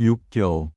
육교